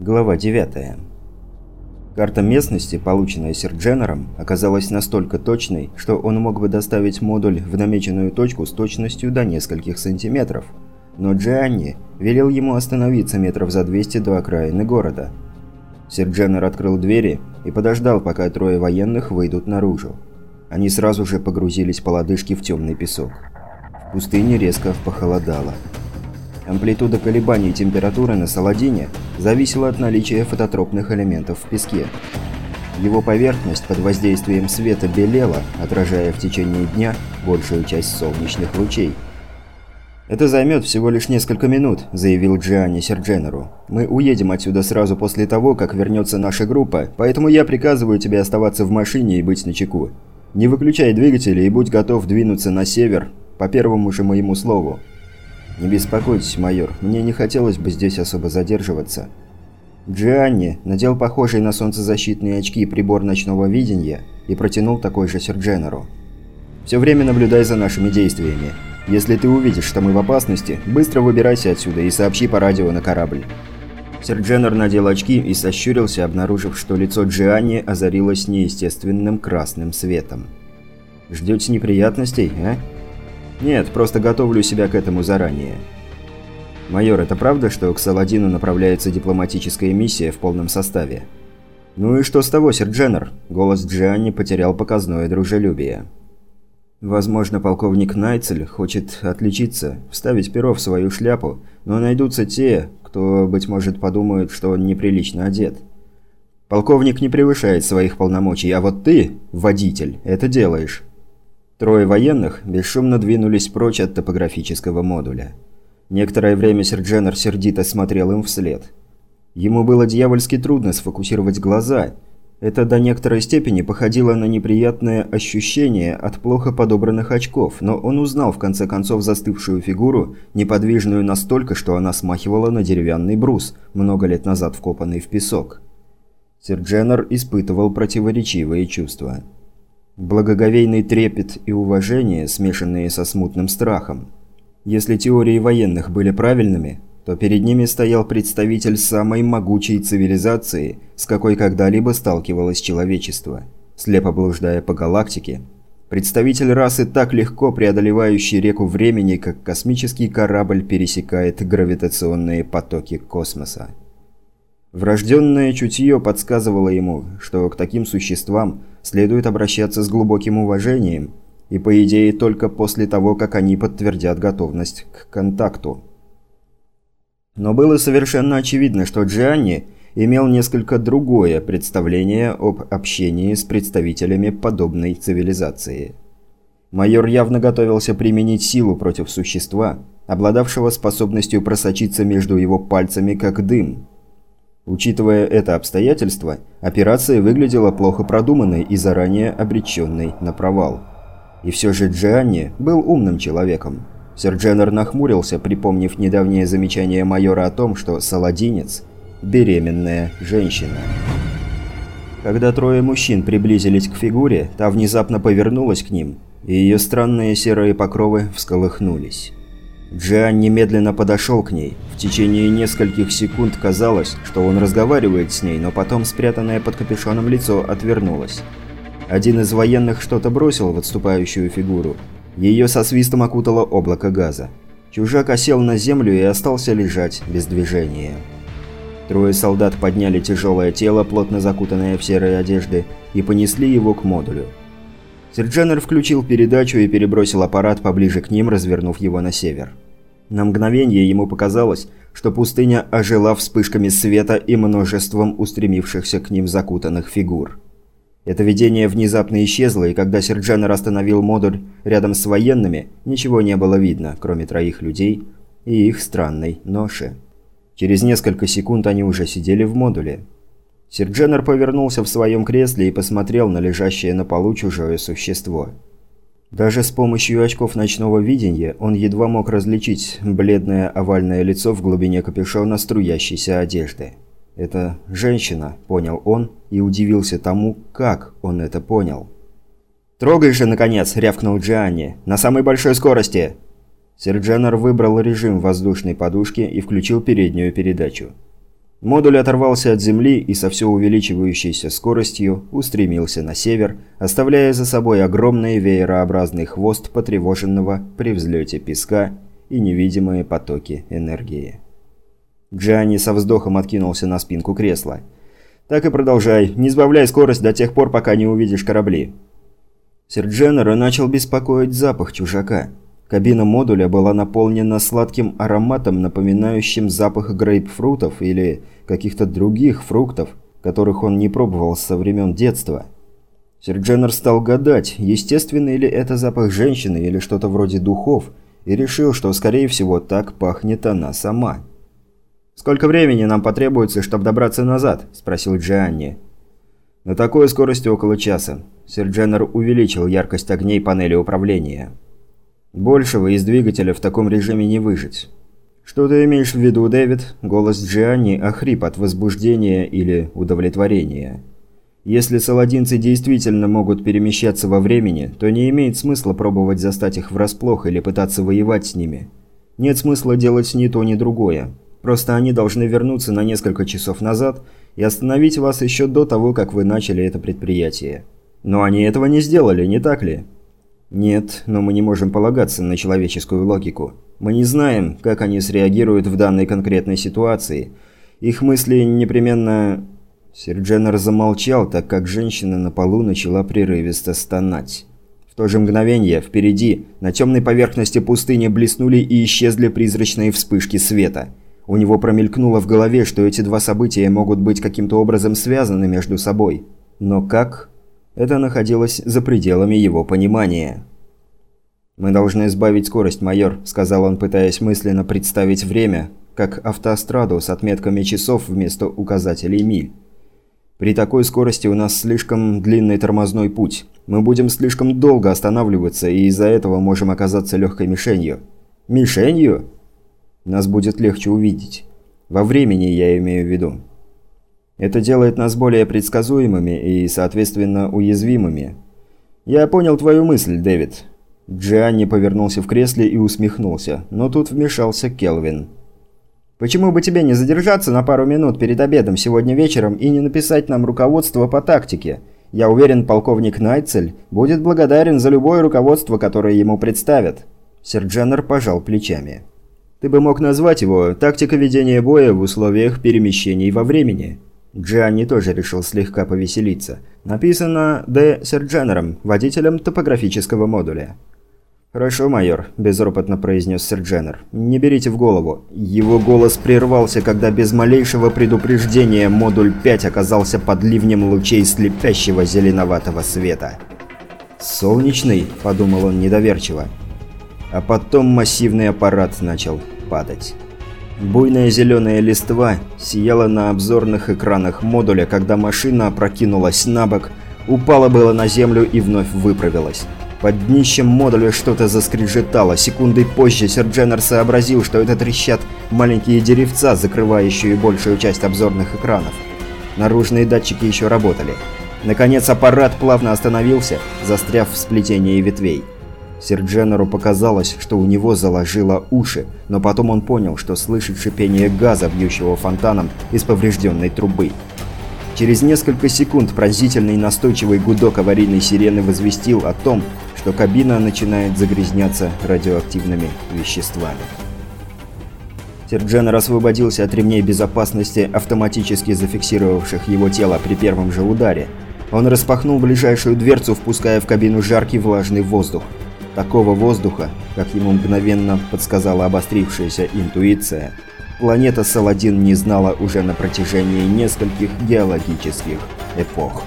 Глава 9. Карта местности, полученная Сердженером, оказалась настолько точной, что он мог бы доставить модуль в намеченную точку с точностью до нескольких сантиметров. Но Джианни велел ему остановиться метров за 200 до окраины города. Сердженер открыл двери и подождал, пока трое военных выйдут наружу. Они сразу же погрузились по лодыжке в темный песок. В пустыне резко похолодало. Амплитуда колебаний температуры на Саладине зависела от наличия фототропных элементов в песке. Его поверхность под воздействием света белела, отражая в течение дня большую часть солнечных лучей. «Это займет всего лишь несколько минут», – заявил Джианни Сердженеру. «Мы уедем отсюда сразу после того, как вернется наша группа, поэтому я приказываю тебе оставаться в машине и быть начеку. Не выключай двигатели и будь готов двинуться на север, по первому же моему слову. «Не беспокойтесь, майор, мне не хотелось бы здесь особо задерживаться». Джианни надел похожие на солнцезащитные очки прибор ночного видения и протянул такой же Сердженеру. «Все время наблюдай за нашими действиями. Если ты увидишь, что мы в опасности, быстро выбирайся отсюда и сообщи по радио на корабль». Сердженер надел очки и сощурился, обнаружив, что лицо Джианни озарилось неестественным красным светом. «Ждете неприятностей, а?» «Нет, просто готовлю себя к этому заранее». «Майор, это правда, что к Саладину направляется дипломатическая миссия в полном составе?» «Ну и что с того, Сердженер?» Голос Джианни потерял показное дружелюбие. «Возможно, полковник Найцель хочет отличиться, вставить перо в свою шляпу, но найдутся те, кто, быть может, подумают, что он неприлично одет. Полковник не превышает своих полномочий, а вот ты, водитель, это делаешь. Трое военных бесшумно двинулись прочь от топографического модуля. Некоторое время Сердженер сердито смотрел им вслед. Ему было дьявольски трудно сфокусировать глаза. Это до некоторой степени походило на неприятное ощущение от плохо подобранных очков, но он узнал в конце концов застывшую фигуру, неподвижную настолько, что она смахивала на деревянный брус, много лет назад вкопанный в песок. Сердженер испытывал противоречивые чувства. Благоговейный трепет и уважение, смешанные со смутным страхом. Если теории военных были правильными, то перед ними стоял представитель самой могучей цивилизации, с какой когда-либо сталкивалось человечество. Слепо блуждая по галактике, представитель расы, так легко преодолевающий реку времени, как космический корабль пересекает гравитационные потоки космоса. Врожденное чутье подсказывало ему, что к таким существам следует обращаться с глубоким уважением, и по идее только после того, как они подтвердят готовность к контакту. Но было совершенно очевидно, что Джианни имел несколько другое представление об общении с представителями подобной цивилизации. Майор явно готовился применить силу против существа, обладавшего способностью просочиться между его пальцами как дым – Учитывая это обстоятельство, операция выглядела плохо продуманной и заранее обреченной на провал. И все же Джианни был умным человеком. Сэр Дженнер нахмурился, припомнив недавнее замечание майора о том, что Саладинец – беременная женщина. Когда трое мужчин приблизились к фигуре, та внезапно повернулась к ним, и ее странные серые покровы всколыхнулись. Джиан немедленно подошел к ней. В течение нескольких секунд казалось, что он разговаривает с ней, но потом спрятанное под капюшоном лицо отвернулось. Один из военных что-то бросил в отступающую фигуру. Ее со свистом окутало облако газа. Чужак осел на землю и остался лежать без движения. Трое солдат подняли тяжелое тело, плотно закутанное в серые одежды, и понесли его к модулю. Серджанер включил передачу и перебросил аппарат поближе к ним, развернув его на север. На мгновение ему показалось, что пустыня ожила вспышками света и множеством устремившихся к ним закутанных фигур. Это видение внезапно исчезло, и когда Серджанер остановил модуль рядом с военными, ничего не было видно, кроме троих людей и их странной ноши. Через несколько секунд они уже сидели в модуле. Сердженер повернулся в своем кресле и посмотрел на лежащее на полу чужое существо. Даже с помощью очков ночного видения он едва мог различить бледное овальное лицо в глубине капюшона струящейся одежды. «Это женщина», – понял он и удивился тому, как он это понял. «Трогай же, наконец!» – рявкнул Джианни. «На самой большой скорости!» Серджанер выбрал режим воздушной подушки и включил переднюю передачу. Модуль оторвался от Земли и со все увеличивающейся скоростью устремился на север, оставляя за собой огромный веерообразный хвост потревоженного при взлете песка и невидимые потоки энергии. Джанни со вздохом откинулся на спинку кресла. «Так и продолжай. Не сбавляй скорость до тех пор, пока не увидишь корабли». Сердженера начал беспокоить запах чужака. Кабина модуля была наполнена сладким ароматом, напоминающим запах грейпфрутов или каких-то других фруктов, которых он не пробовал со времен детства. Сердженер стал гадать, естественный ли это запах женщины или что-то вроде духов, и решил, что, скорее всего, так пахнет она сама. «Сколько времени нам потребуется, чтобы добраться назад?» – спросил Джианни. «На такой скорости около часа». Сердженер увеличил яркость огней панели управления. Большего из двигателя в таком режиме не выжить. «Что ты имеешь в виду, Дэвид?» Голос Джианни охрип от возбуждения или удовлетворения. Если саладинцы действительно могут перемещаться во времени, то не имеет смысла пробовать застать их врасплох или пытаться воевать с ними. Нет смысла делать ни то, ни другое. Просто они должны вернуться на несколько часов назад и остановить вас еще до того, как вы начали это предприятие. Но они этого не сделали, не так ли? Нет, но мы не можем полагаться на человеческую логику. Мы не знаем, как они среагируют в данной конкретной ситуации. Их мысли непременно... Сердженер замолчал, так как женщина на полу начала прерывисто стонать. В то же мгновение, впереди, на темной поверхности пустыни блеснули и исчезли призрачные вспышки света. У него промелькнуло в голове, что эти два события могут быть каким-то образом связаны между собой. Но как? Это находилось за пределами его понимания. «Мы должны сбавить скорость, майор», – сказал он, пытаясь мысленно представить время, как автостраду с отметками часов вместо указателей миль. «При такой скорости у нас слишком длинный тормозной путь. Мы будем слишком долго останавливаться, и из-за этого можем оказаться легкой мишенью». «Мишенью?» «Нас будет легче увидеть. Во времени я имею в виду. Это делает нас более предсказуемыми и, соответственно, уязвимыми. Я понял твою мысль, Дэвид. Джианни повернулся в кресле и усмехнулся, но тут вмешался Келвин. «Почему бы тебе не задержаться на пару минут перед обедом сегодня вечером и не написать нам руководство по тактике? Я уверен, полковник Найтцель будет благодарен за любое руководство, которое ему представят». Серджанер пожал плечами. «Ты бы мог назвать его «Тактика ведения боя в условиях перемещений во времени». Джианни тоже решил слегка повеселиться. Написано «Д. Сердженером, водителем топографического модуля». «Хорошо, майор», – безропотно произнес Сердженер. «Не берите в голову». Его голос прервался, когда без малейшего предупреждения модуль 5 оказался под ливнем лучей слепящего зеленоватого света. «Солнечный?» – подумал он недоверчиво. А потом массивный аппарат начал падать. Буйная зеленая листва сияла на обзорных экранах модуля, когда машина опрокинулась на бок, упала было на землю и вновь выправилась. Под днищем модуля что-то заскрежетало. Секундой позже Сердженер сообразил, что это трещат маленькие деревца, закрывающие большую часть обзорных экранов. Наружные датчики еще работали. Наконец аппарат плавно остановился, застряв в сплетении ветвей. Сердженеру показалось, что у него заложило уши, но потом он понял, что слышит шипение газа, бьющего фонтаном из поврежденной трубы. Через несколько секунд пронзительный настойчивый гудок аварийной сирены возвестил о том, что кабина начинает загрязняться радиоактивными веществами. Сердженер освободился от ремней безопасности, автоматически зафиксировавших его тело при первом же ударе. Он распахнул ближайшую дверцу, впуская в кабину жаркий влажный воздух. Такого воздуха, как ему мгновенно подсказала обострившаяся интуиция, планета Саладин не знала уже на протяжении нескольких геологических эпох.